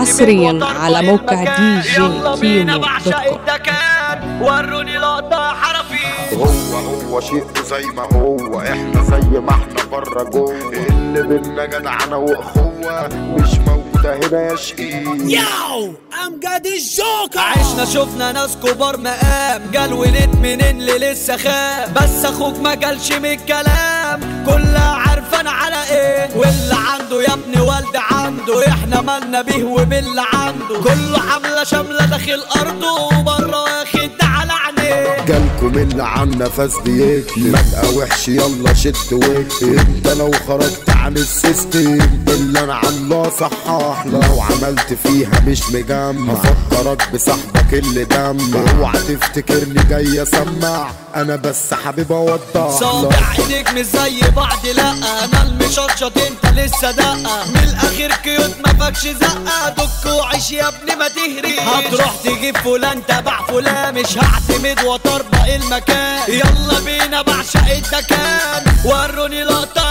حصريا على موقع دي جي يلا بينا كيمو وروني لقطة حرفي هو هو شيء زي ما هو. إحنا زي ما إحنا بره جوه. اللي بينا جدعنة وأخوة؟ مش موجودة هنا يا شقيق ياو امجد الجوكر عشنا شفنا ناس كبار مقام. قال ولد منين اللي لسه خام؟ بس أخوك ما قالش من الكلام. كلها عارفان على إيه؟ واللي عنده يا ابني والد عنده. إحنا مالنا بيه وباللي عنده. كله حملة شاملة داخل أرضه وبره واخد على عينيه جالكم اللي عن نفس بيكتم بقى وحش يلا شد وكلم إنت لو خرجت عن ال system. اللي أنا عاملاه صحح لو عملت فيها مش مجمع هفكرك بصاحبك اللي دمع اوعى تفتكرني جاي اسمع. أنا بس حبيب اوضح صابع ايديك مش زي بعض لا. أنا المشطشط انت لسه دقه من الاخير cute ما فاكش زقه دك وعيش يا ابني ما تهري. هتروح تجيب فلان تبع فلان. مش هعتمد وطربق المكان. يلا بينا بعشق الدكان. وروني لقطه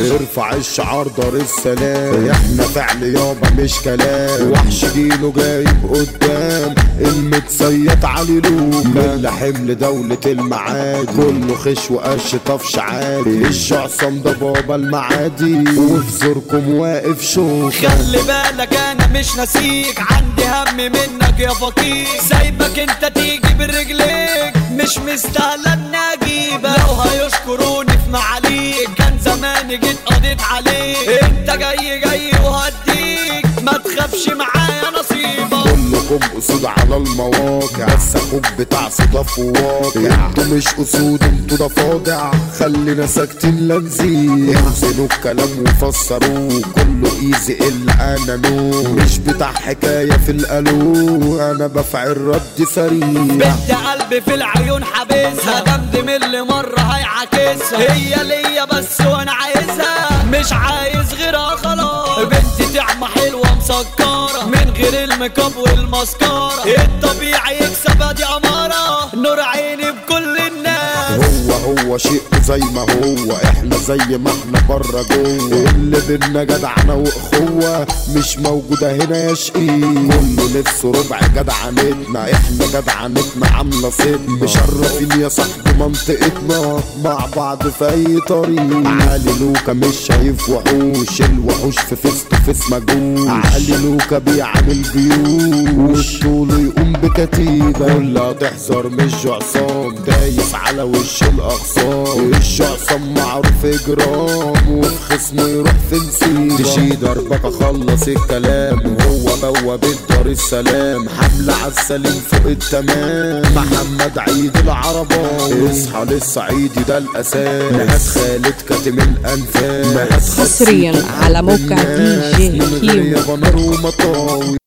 ارفع الشعار دار السلام. إحنا فعل يابا مش كلام. وحش جيله جايب قدام. المتصيط علي لوكا اللي حمل دولة المعادي. كله خش وقش طفش عادي الشعصم ده بابا المعادي. وفي زوركم واقف شوكة خلي بالك أنا مش ناسيك عندي هم منك يا فقير. سايبك أنت تيجي برجليك. مش مستاهلة إني أجيبك. لو كان زماني جيت قضيت عليك. انت جاي جاي وهديك. ما تخافش معايا نصيبك. كلكم اسود على المواقع. بس أخوك بتاع صدف وواقع أنتوا مش اسود أنتوا ضفادع خلينا ساكتين لا نزيد. احسنوا الكلام وفسروه. كله إيزي إلا أنا نو. مش بتاع حكاية في الالو أنا بفعل رد سريع. بنت قلبي في العيون حابسها دمدم اللي مرة هيعاكسها. هي ليا بس وأنا مسكرة من غير الميك أب والماسكارا الطبيعي يكسب أدي أمارة. نور عيني بكل هو شيء زي ما هو. إحنا زي ما إحنا بره جوه. اللي بينا جدعنة وأخوة. مش موجودة هنا يا شقيق كله نفسه ربع جدعنتنا إحنا جدعنتنا عاملة صدمة. مشرفين يا صاحبي منطقتنا. مع بعض في أي طريق. علي لوكا مش شايف وحوش. الوحوش في face to face مجوش علي لوكا بيعمل جيوش طوله بكتيبة كلها تحذر مش جعصام دايس على وش الأغصان. الشعصام معروف إجرام وفي خصمه يروح في نسيبة تشي ضربك اخلص الكلام هو بواب الدار السلام. حملة عالسليم فوق التمام. محمد عيد العرباوي. اصحى للصعيدي ده الأساس. مهات خالد كاتم الأنفاس. حصرياً على موقع دي جي كيمو ومطاوي.